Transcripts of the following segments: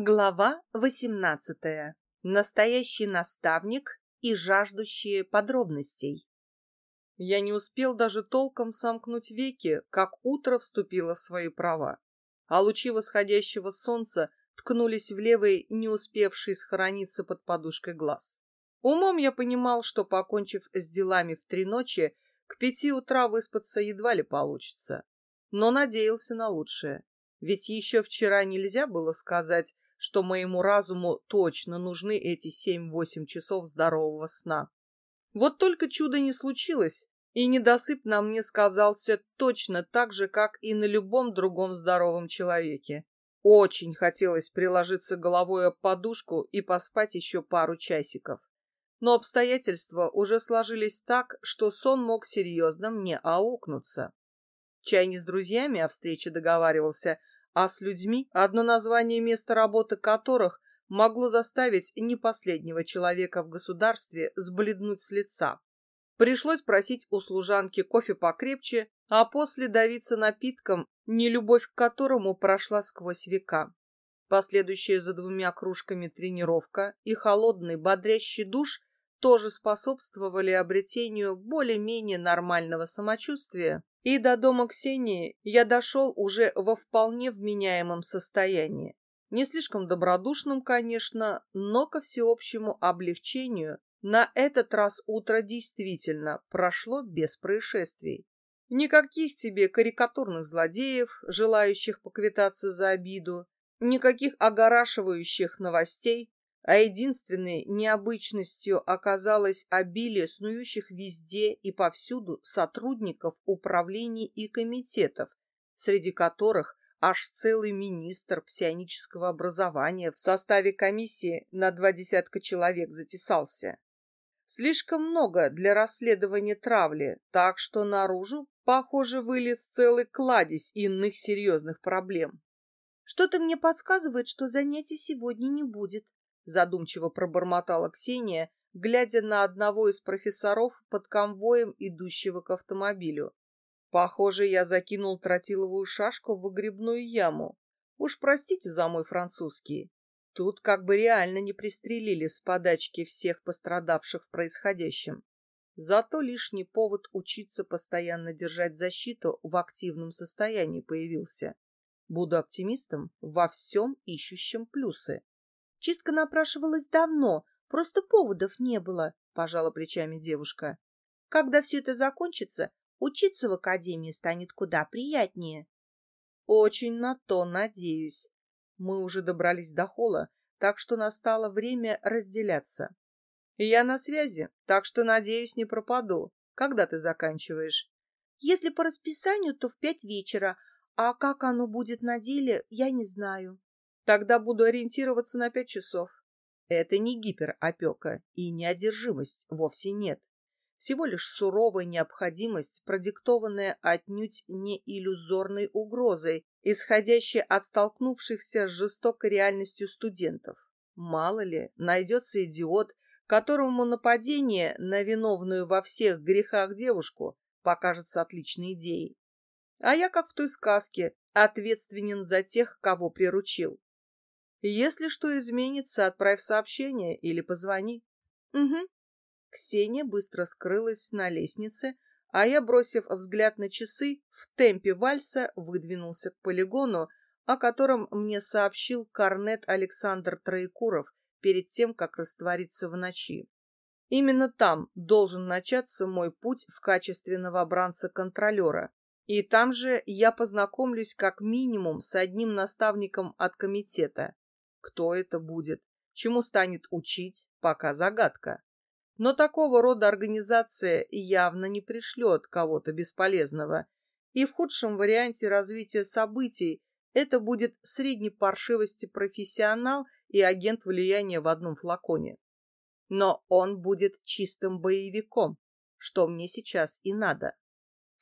Глава 18. Настоящий наставник и жаждущие подробностей. Я не успел даже толком сомкнуть веки, как утро вступило в свои права, а лучи восходящего солнца ткнулись в левый, не успевший схорониться под подушкой глаз. Умом я понимал, что, покончив с делами в три ночи, к пяти утра выспаться едва ли получится, но надеялся на лучшее. Ведь еще вчера нельзя было сказать, что моему разуму точно нужны эти семь-восемь часов здорового сна. Вот только чудо не случилось, и недосып на мне сказался точно так же, как и на любом другом здоровом человеке. Очень хотелось приложиться головой об подушку и поспать еще пару часиков. Но обстоятельства уже сложились так, что сон мог серьезно мне аукнуться. Чай не с друзьями о встрече договаривался, а с людьми, одно название места работы которых могло заставить не последнего человека в государстве сбледнуть с лица. Пришлось просить у служанки кофе покрепче, а после давиться напитком, нелюбовь к которому прошла сквозь века. Последующая за двумя кружками тренировка и холодный бодрящий душ тоже способствовали обретению более-менее нормального самочувствия, и до дома Ксении я дошел уже во вполне вменяемом состоянии. Не слишком добродушным, конечно, но ко всеобщему облегчению на этот раз утро действительно прошло без происшествий. Никаких тебе карикатурных злодеев, желающих поквитаться за обиду, никаких огорашивающих новостей, а единственной необычностью оказалось обилие снующих везде и повсюду сотрудников управлений и комитетов, среди которых аж целый министр псионического образования в составе комиссии на два десятка человек затесался. Слишком много для расследования травли, так что наружу, похоже, вылез целый кладезь иных серьезных проблем. Что-то мне подсказывает, что занятий сегодня не будет, задумчиво пробормотала Ксения, глядя на одного из профессоров под конвоем, идущего к автомобилю. Похоже, я закинул тротиловую шашку в выгребную яму. Уж простите за мой французский. Тут как бы реально не пристрелили с подачки всех пострадавших в происходящем. Зато лишний повод учиться постоянно держать защиту в активном состоянии появился. Буду оптимистом во всем ищущем плюсы. Чистка напрашивалась давно, просто поводов не было, пожала плечами девушка. Когда все это закончится, учиться в академии станет куда приятнее. Очень на то надеюсь. Мы уже добрались до холла, так что настало время разделяться. Я на связи, так что, надеюсь, не пропаду. Когда ты заканчиваешь? Если по расписанию, то в пять вечера, а как оно будет на деле, я не знаю. Тогда буду ориентироваться на пять часов. Это не гиперопека и не одержимость, вовсе нет. Всего лишь суровая необходимость, продиктованная отнюдь не иллюзорной угрозой, исходящей от столкнувшихся с жестокой реальностью студентов. Мало ли, найдется идиот, которому нападение на виновную во всех грехах девушку покажется отличной идеей. А я, как в той сказке, ответственен за тех, кого приручил. Если что изменится, отправь сообщение или позвони. Угу. Ксения быстро скрылась на лестнице, а я, бросив взгляд на часы, в темпе вальса выдвинулся к полигону, о котором мне сообщил корнет Александр Троекуров перед тем, как раствориться в ночи. Именно там должен начаться мой путь в качестве новобранца-контролера, и там же я познакомлюсь как минимум с одним наставником от комитета. Кто это будет, чему станет учить, пока загадка. Но такого рода организация явно не пришлет кого-то бесполезного, и в худшем варианте развития событий это будет средней паршивости профессионал и агент влияния в одном флаконе. Но он будет чистым боевиком, что мне сейчас и надо.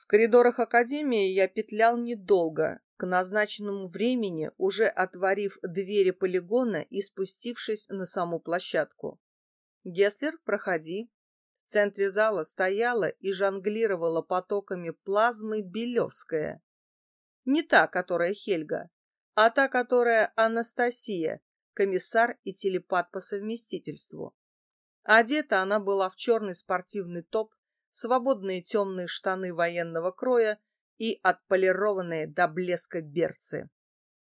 В коридорах академии я петлял недолго, к назначенному времени уже отворив двери полигона и спустившись на саму площадку. «Геслер, проходи». В центре зала стояла и жонглировала потоками плазмы Белевская. Не та, которая Хельга, а та, которая Анастасия, комиссар и телепат по совместительству. Одета она была в черный спортивный топ, свободные темные штаны военного кроя и отполированные до блеска берцы.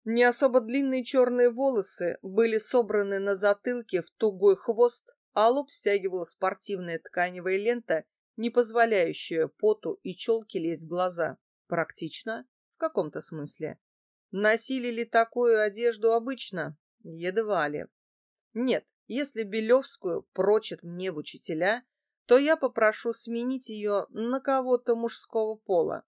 Не особо длинные черные волосы были собраны на затылке в тугой хвост, а лоб стягивала спортивная тканевая лента, не позволяющая поту и челке лезть в глаза. Практично, в каком-то смысле. Носили ли такую одежду обычно? Едва ли. Нет, если Белевскую прочит мне в учителя, то я попрошу сменить ее на кого-то мужского пола,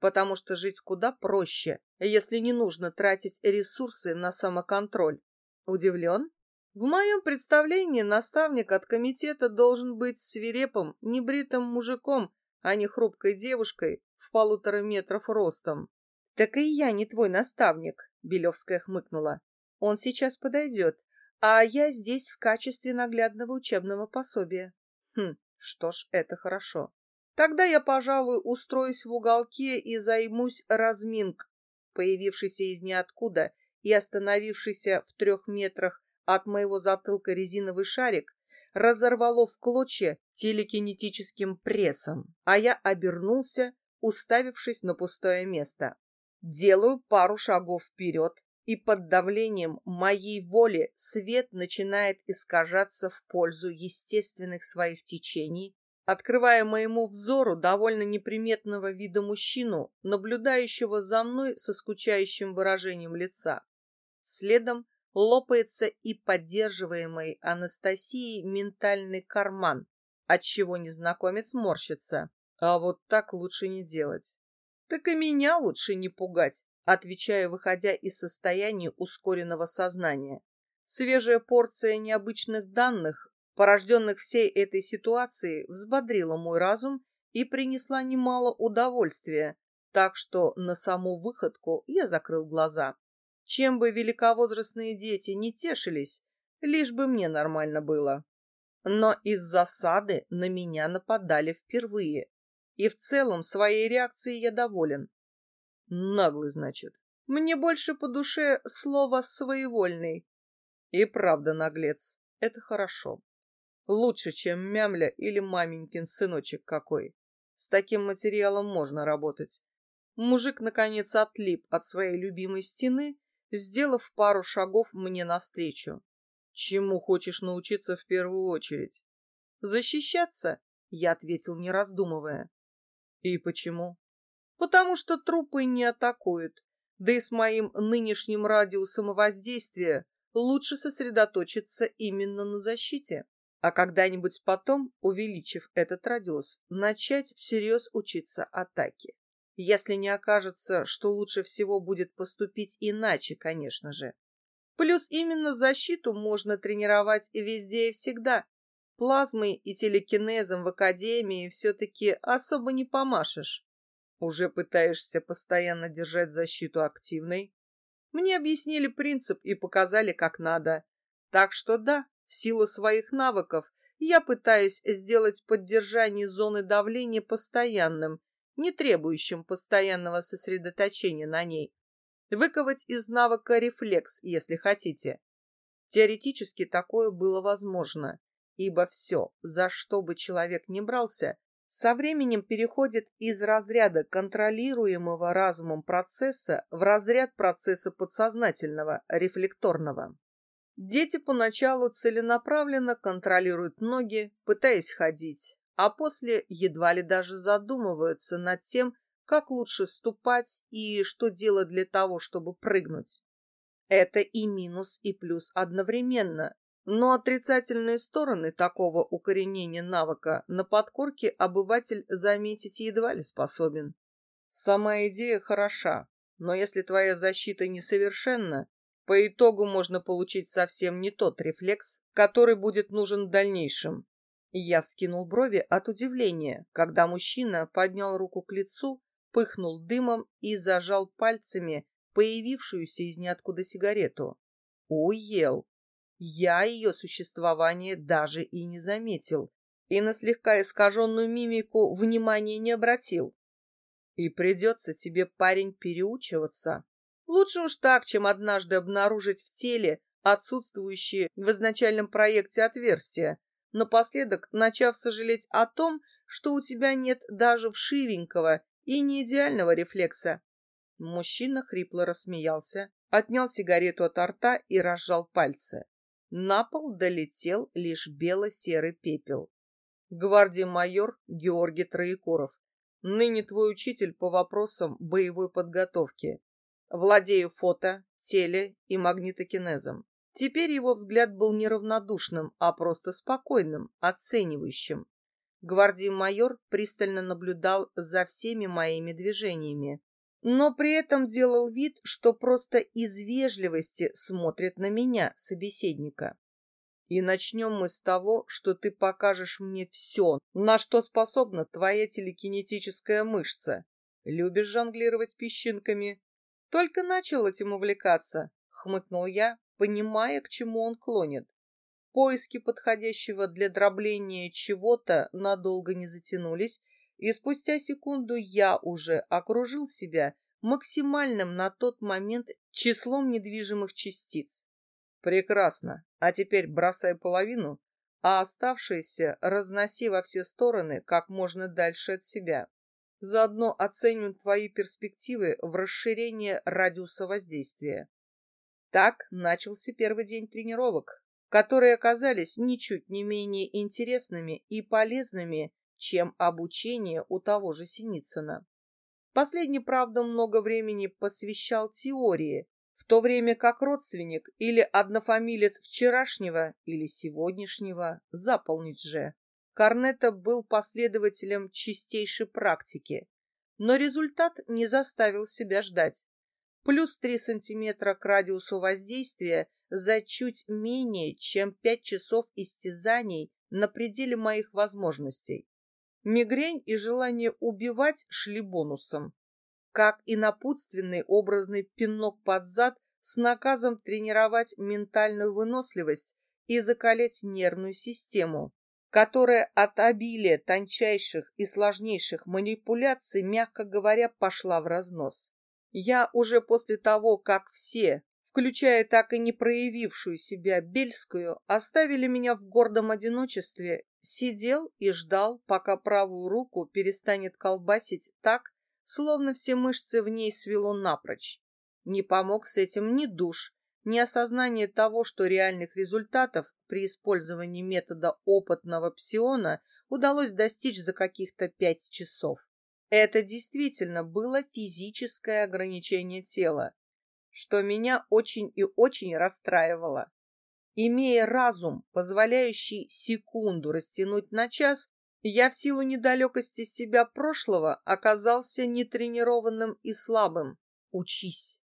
потому что жить куда проще, если не нужно тратить ресурсы на самоконтроль. Удивлен? В моем представлении наставник от комитета должен быть свирепым, небритым мужиком, а не хрупкой девушкой в полутора метров ростом. Так и я не твой наставник, Белевская хмыкнула. Он сейчас подойдет, а я здесь в качестве наглядного учебного пособия. Хм, что ж, это хорошо. Тогда я, пожалуй, устроюсь в уголке и займусь разминк, появившийся из ниоткуда и остановившийся в трех метрах от моего затылка резиновый шарик разорвало в клочья телекинетическим прессом, а я обернулся, уставившись на пустое место. Делаю пару шагов вперед, и под давлением моей воли свет начинает искажаться в пользу естественных своих течений, открывая моему взору довольно неприметного вида мужчину, наблюдающего за мной со скучающим выражением лица. Следом лопается и поддерживаемый Анастасией ментальный карман, отчего незнакомец морщится. А вот так лучше не делать. Так и меня лучше не пугать, отвечаю, выходя из состояния ускоренного сознания. Свежая порция необычных данных, порожденных всей этой ситуацией, взбодрила мой разум и принесла немало удовольствия, так что на саму выходку я закрыл глаза. Чем бы великовозрастные дети не тешились, лишь бы мне нормально было. Но из засады на меня нападали впервые, и в целом своей реакцией я доволен. Наглый, значит. Мне больше по душе слово «своевольный». И правда, наглец, это хорошо. Лучше, чем мямля или маменькин сыночек какой. С таким материалом можно работать. Мужик, наконец, отлип от своей любимой стены, сделав пару шагов мне навстречу. Чему хочешь научиться в первую очередь? Защищаться? Я ответил, не раздумывая. И почему? Потому что трупы не атакуют. Да и с моим нынешним радиусом воздействия лучше сосредоточиться именно на защите. А когда-нибудь потом, увеличив этот радиус, начать всерьез учиться атаке. Если не окажется, что лучше всего будет поступить иначе, конечно же. Плюс именно защиту можно тренировать везде и всегда. Плазмой и телекинезом в академии все-таки особо не помашешь. Уже пытаешься постоянно держать защиту активной? Мне объяснили принцип и показали, как надо. Так что да, в силу своих навыков я пытаюсь сделать поддержание зоны давления постоянным, не требующим постоянного сосредоточения на ней. Выковать из навыка рефлекс, если хотите. Теоретически такое было возможно, ибо все, за что бы человек ни брался, со временем переходит из разряда контролируемого разумом процесса в разряд процесса подсознательного, рефлекторного. Дети поначалу целенаправленно контролируют ноги, пытаясь ходить, а после едва ли даже задумываются над тем, как лучше ступать и что делать для того, чтобы прыгнуть. Это и минус, и плюс одновременно, но отрицательные стороны такого укоренения навыка на подкорке обыватель заметить едва ли способен. Сама идея хороша, но если твоя защита несовершенна, по итогу можно получить совсем не тот рефлекс, который будет нужен в дальнейшем. Я вскинул брови от удивления, когда мужчина поднял руку к лицу, пыхнул дымом и зажал пальцами появившуюся из ниоткуда сигарету. Уел. Я ее существование даже и не заметил, и на слегка искаженную мимику внимания не обратил. И придется тебе, парень, переучиваться. Лучше уж так, чем однажды обнаружить в теле отсутствующие в изначальном проекте отверстия, напоследок начав сожалеть о том, что у тебя нет даже вшивенького и не идеального рефлекса. Мужчина хрипло рассмеялся, отнял сигарету от рта и разжал пальцы. На пол долетел лишь бело-серый пепел. Гвардии майор Георгий Троекуров. Ныне твой учитель по вопросам боевой подготовки. Владею фото, теле и магнитокинезом. Теперь его взгляд был не равнодушным, а просто спокойным, оценивающим. Гвардии майор пристально наблюдал за всеми моими движениями, но при этом делал вид, что просто из вежливости смотрит на меня, собеседника. И начнем мы с того, что ты покажешь мне все, на что способна твоя телекинетическая мышца. Любишь жонглировать песчинками? Только начал этим увлекаться, хмыкнул я, понимая, к чему он клонит. Поиски подходящего для дробления чего-то надолго не затянулись, и спустя секунду я уже окружил себя максимальным на тот момент числом недвижимых частиц. Прекрасно. А теперь бросай половину, а оставшиеся разноси во все стороны как можно дальше от себя. Заодно оценим твои перспективы в расширении радиуса воздействия. Так начался первый день тренировок, которые оказались ничуть не менее интересными и полезными, чем обучение у того же Синицына. Последний, правда, много времени посвящал теории, в то время как родственник или однофамилец вчерашнего или сегодняшнего заполнить же. Корнета был последователем чистейшей практики, но результат не заставил себя ждать. Плюс 3 сантиметра к радиусу воздействия за чуть менее, чем 5 часов истязаний на пределе моих возможностей. Мигрень и желание убивать шли бонусом, как и напутственный образный пинок под зад с наказом тренировать ментальную выносливость и закалять нервную систему, которая от обилия тончайших и сложнейших манипуляций, мягко говоря, пошла в разнос. Я уже после того, как все, включая так и не проявившую себя Бельскую, оставили меня в гордом одиночестве Сидел и ждал, пока правую руку перестанет колбасить так, словно все мышцы в ней свело напрочь. Не помог с этим ни душ, ни осознание того, что реальных результатов при использовании метода опытного псиона удалось достичь за каких-то пять часов. Это действительно было физическое ограничение тела, что меня очень и очень расстраивало. Имея разум, позволяющий секунду растянуть на час, я в силу недалекости себя прошлого оказался нетренированным и слабым. Учись.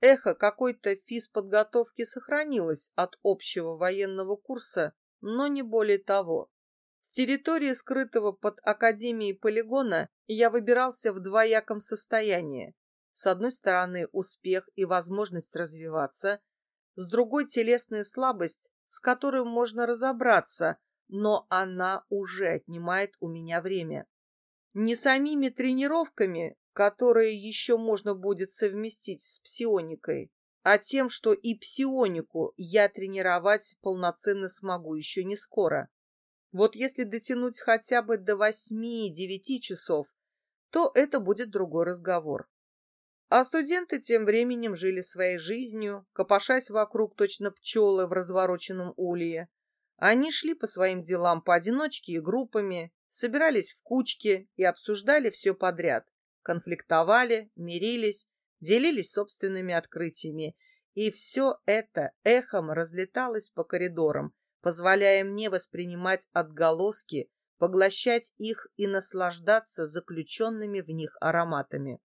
Эхо какой-то физподготовки сохранилось от общего военного курса, но не более того. С территории скрытого под Академией полигона я выбирался в двояком состоянии. С одной стороны, успех и возможность развиваться, с другой телесная слабость, с которой можно разобраться, но она уже отнимает у меня время. Не самими тренировками, которые еще можно будет совместить с псионикой, а тем, что и псионику я тренировать полноценно смогу еще не скоро. Вот если дотянуть хотя бы до восьми-девяти часов, то это будет другой разговор. А студенты тем временем жили своей жизнью, копошась вокруг точно пчелы в развороченном улье. Они шли по своим делам поодиночке и группами, собирались в кучки и обсуждали все подряд. Конфликтовали, мирились, делились собственными открытиями. И все это эхом разлеталось по коридорам, позволяя мне воспринимать отголоски, поглощать их и наслаждаться заключенными в них ароматами.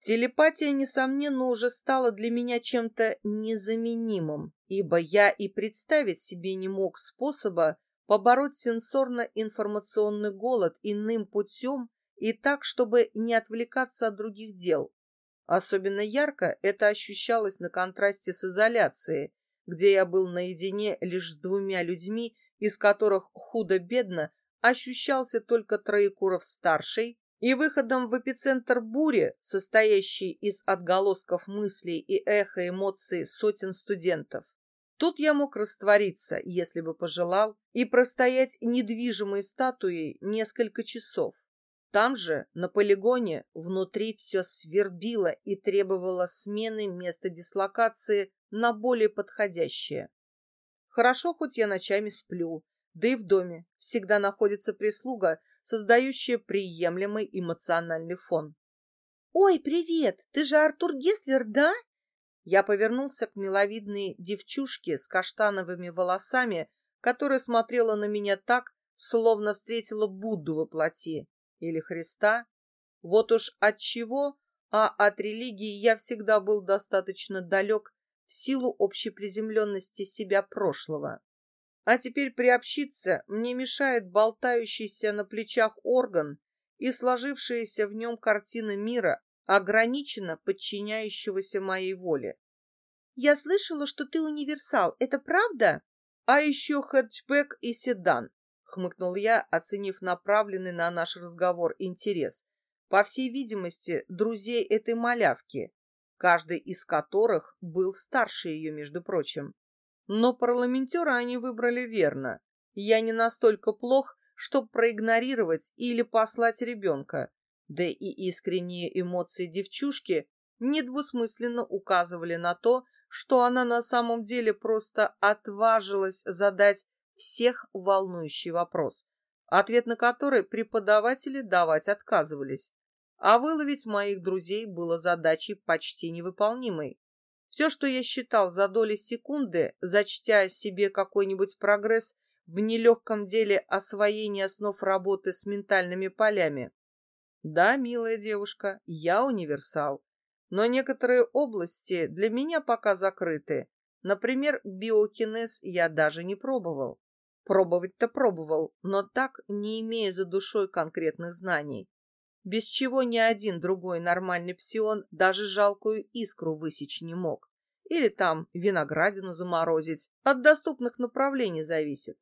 Телепатия, несомненно, уже стала для меня чем-то незаменимым, ибо я и представить себе не мог способа побороть сенсорно-информационный голод иным путем и так, чтобы не отвлекаться от других дел. Особенно ярко это ощущалось на контрасте с изоляцией, где я был наедине лишь с двумя людьми, из которых худо-бедно ощущался только Троекуров-старший и выходом в эпицентр бури, состоящей из отголосков мыслей и эхо эмоций сотен студентов. Тут я мог раствориться, если бы пожелал, и простоять недвижимой статуей несколько часов. Там же, на полигоне, внутри все свербило и требовало смены места дислокации на более подходящее. Хорошо, хоть я ночами сплю, да и в доме всегда находится прислуга, создающая приемлемый эмоциональный фон. «Ой, привет! Ты же Артур Геслер, да?» Я повернулся к миловидной девчушке с каштановыми волосами, которая смотрела на меня так, словно встретила Будду во плоти или Христа. Вот уж от чего, а от религии я всегда был достаточно далек в силу общей приземленности себя прошлого. А теперь приобщиться мне мешает болтающийся на плечах орган и сложившаяся в нем картина мира, ограниченно подчиняющегося моей воле. «Я слышала, что ты универсал. Это правда?» «А еще хэтчбэк и седан», — хмыкнул я, оценив направленный на наш разговор интерес. По всей видимости, друзей этой малявки, каждый из которых был старше ее, между прочим. Но парламентера они выбрали верно. Я не настолько плох, чтобы проигнорировать или послать ребенка. Да и искренние эмоции девчушки недвусмысленно указывали на то, что она на самом деле просто отважилась задать всех волнующий вопрос, ответ на который преподаватели давать отказывались. А выловить моих друзей было задачей почти невыполнимой. Все, что я считал за доли секунды, зачтя себе какой-нибудь прогресс в нелегком деле освоения основ работы с ментальными полями, да, милая девушка, я универсал. Но некоторые области для меня пока закрыты. Например, биокинез я даже не пробовал. Пробовать-то пробовал, но так, не имея за душой конкретных знаний. Без чего ни один другой нормальный псион даже жалкую искру высечь не мог. Или там виноградину заморозить. От доступных направлений зависит.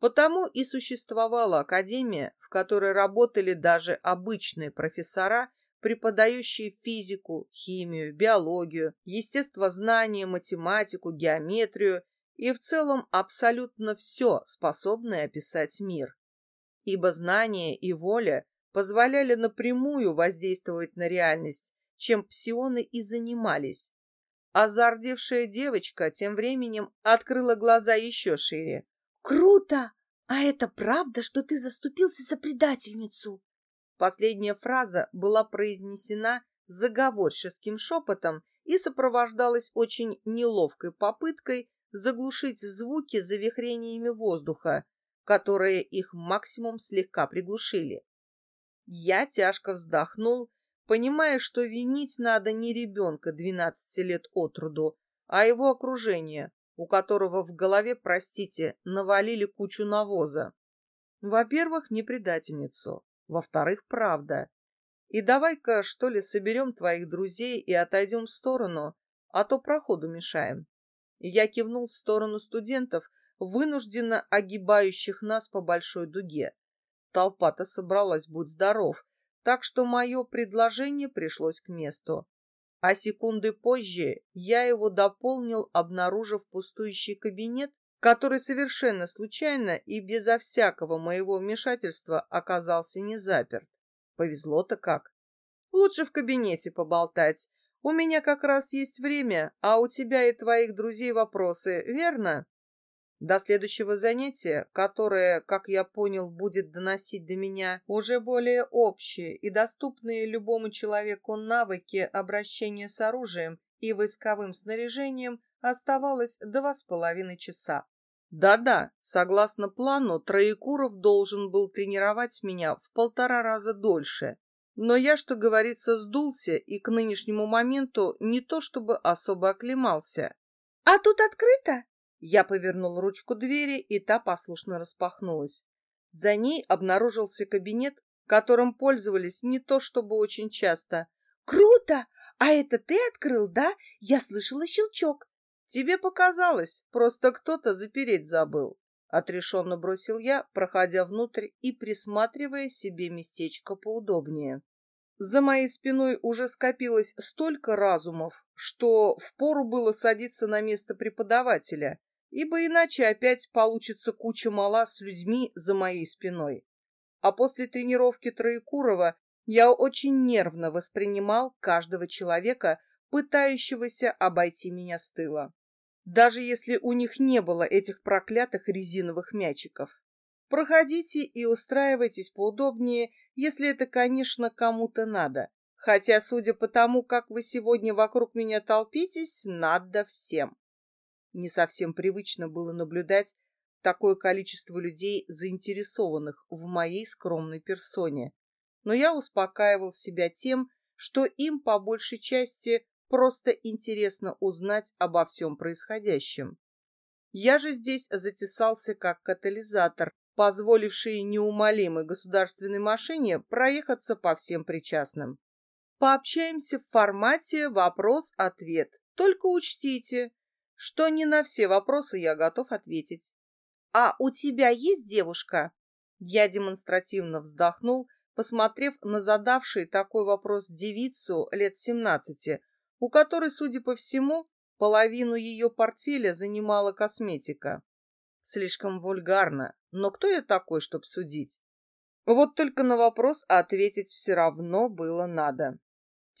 Потому и существовала академия, в которой работали даже обычные профессора, преподающие физику, химию, биологию, естествознание, математику, геометрию и в целом абсолютно все, способное описать мир. Ибо знание и воля позволяли напрямую воздействовать на реальность, чем псионы и занимались. А зардевшая девочка тем временем открыла глаза еще шире. Круто! А это правда, что ты заступился за предательницу? Последняя фраза была произнесена заговорческим шепотом и сопровождалась очень неловкой попыткой заглушить звуки завихрениями воздуха, которые их максимум слегка приглушили. Я тяжко вздохнул, понимая, что винить надо не ребенка 12 лет от роду, а его окружение, у которого в голове, простите, навалили кучу навоза. Во-первых, не предательницу. Во-вторых, правда. И давай-ка, что ли, соберем твоих друзей и отойдем в сторону, а то проходу мешаем. Я кивнул в сторону студентов, вынужденно огибающих нас по большой дуге. Толпа-то собралась, будь здоров, так что мое предложение пришлось к месту а секунды позже я его дополнил, обнаружив пустующий кабинет, который совершенно случайно и безо всякого моего вмешательства оказался не заперт. Повезло-то как. Лучше в кабинете поболтать. У меня как раз есть время, а у тебя и твоих друзей вопросы, верно? До следующего занятия, которое, как я понял, будет доносить до меня уже более общие и доступные любому человеку навыки обращения с оружием и войсковым снаряжением, оставалось два с половиной часа. Да-да, согласно плану, Троекуров должен был тренировать меня в полтора раза дольше. Но я, что говорится, сдулся и к нынешнему моменту не то чтобы особо оклемался. — А тут открыто? Я повернул ручку двери, и та послушно распахнулась. За ней обнаружился кабинет, которым пользовались не то чтобы очень часто. «Круто! А это ты открыл, да? Я слышала щелчок». «Тебе показалось, просто кто-то запереть забыл», — отрешенно бросил я, проходя внутрь и присматривая себе местечко поудобнее. За моей спиной уже скопилось столько разумов, что впору было садиться на место преподавателя, ибо иначе опять получится куча мала с людьми за моей спиной. А после тренировки Троекурова я очень нервно воспринимал каждого человека, пытающегося обойти меня с тыла. Даже если у них не было этих проклятых резиновых мячиков. Проходите и устраивайтесь поудобнее, если это, конечно, кому-то надо. Хотя, судя по тому, как вы сегодня вокруг меня толпитесь, надо всем. Не совсем привычно было наблюдать такое количество людей, заинтересованных в моей скромной персоне. Но я успокаивал себя тем, что им по большей части просто интересно узнать обо всем происходящем. Я же здесь затесался как катализатор, позволивший неумолимой государственной машине проехаться по всем причастным. Пообщаемся в формате вопрос-ответ. Только учтите, что не на все вопросы я готов ответить. «А у тебя есть девушка?» Я демонстративно вздохнул, посмотрев на задавший такой вопрос девицу лет семнадцати, у которой, судя по всему, половину ее портфеля занимала косметика. Слишком вульгарно, но кто я такой, чтоб судить? Вот только на вопрос ответить все равно было надо.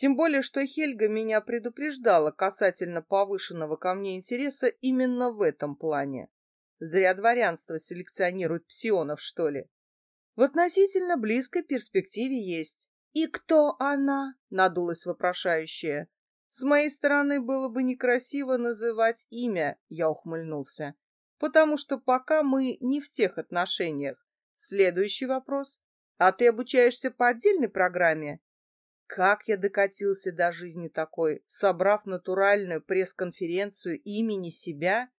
Тем более, что Хельга меня предупреждала касательно повышенного ко мне интереса именно в этом плане. Зря дворянство селекционирует псионов, что ли. В относительно близкой перспективе есть. «И кто она?» — надулась вопрошающая. «С моей стороны было бы некрасиво называть имя», — я ухмыльнулся. «Потому что пока мы не в тех отношениях. Следующий вопрос. А ты обучаешься по отдельной программе?» Как я докатился до жизни такой, собрав натуральную пресс-конференцию имени себя?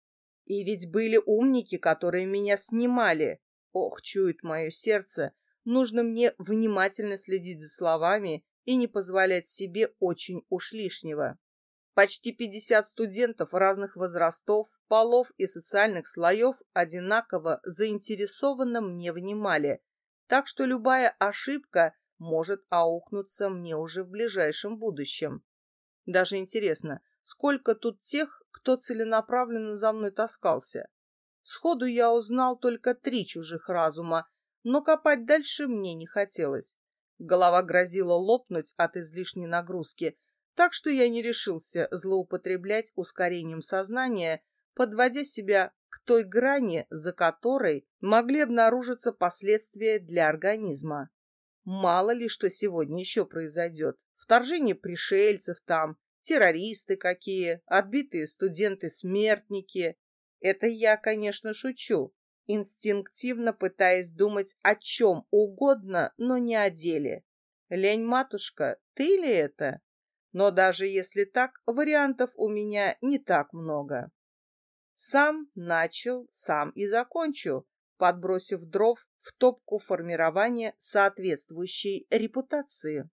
И ведь были умники, которые меня снимали. Ох, чует мое сердце, нужно мне внимательно следить за словами и не позволять себе очень уж лишнего. Почти 50 студентов разных возрастов, полов и социальных слоев одинаково заинтересованно мне внимали, так что любая ошибка может аукнуться мне уже в ближайшем будущем. Даже интересно, сколько тут тех, кто целенаправленно за мной таскался. Сходу я узнал только три чужих разума, но копать дальше мне не хотелось. Голова грозила лопнуть от излишней нагрузки, так что я не решился злоупотреблять ускорением сознания, подводя себя к той грани, за которой могли обнаружиться последствия для организма. Мало ли что сегодня еще произойдет. Вторжение пришельцев там, террористы какие, отбитые студенты-смертники. Это я, конечно, шучу, инстинктивно пытаясь думать о чем угодно, но не о деле. Лень, матушка, ты ли это? Но даже если так, вариантов у меня не так много. Сам начал, сам и закончу, подбросив дров в топку формирования соответствующей репутации.